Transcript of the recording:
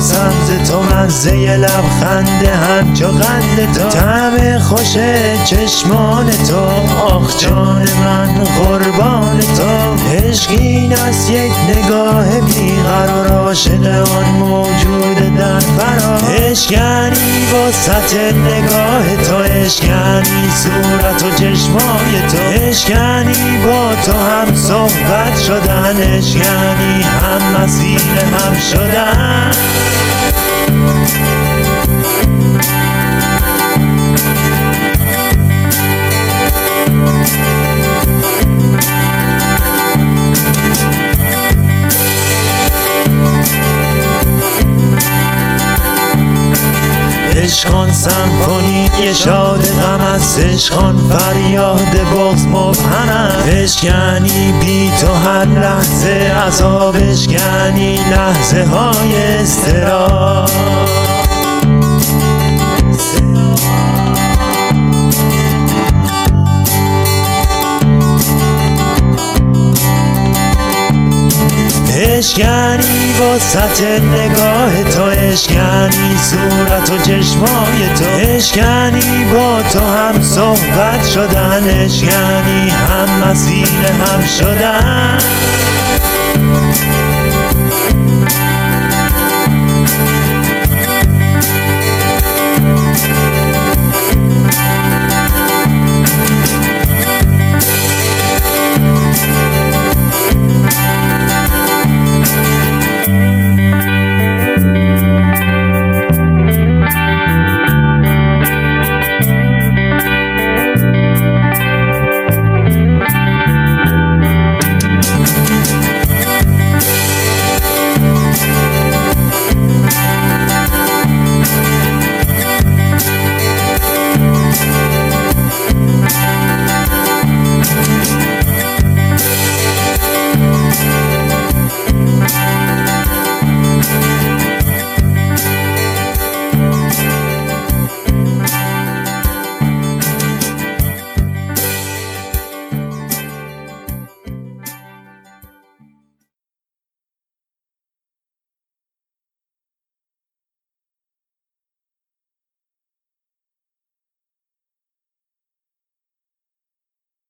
سبز تو مزه لبخنده همچو قند تو. تعم خوش چشمان تو آخ جان من قربان تو. عشق این از یک نگاه بیقرار عاشق آن موجود در فرا. عشق یعنی وسط نگاه تو عشق یعنی صورت و چشمای تو. عشق یعنی با تو هم صحبت شدن عشق هم مسیر هم شدن. Bye. عشقان سمفونی شاد غم است عشقان فریاد بغز است عشق یعنی بی تو هر لحظه عذاب عشق یعنی لحظه های استرا عشق یعنی وسط نگاه تو یعنی صورت و چشمای تو یعنی با تو هم صحبت شدن یعنی هم مسیر هم شدن.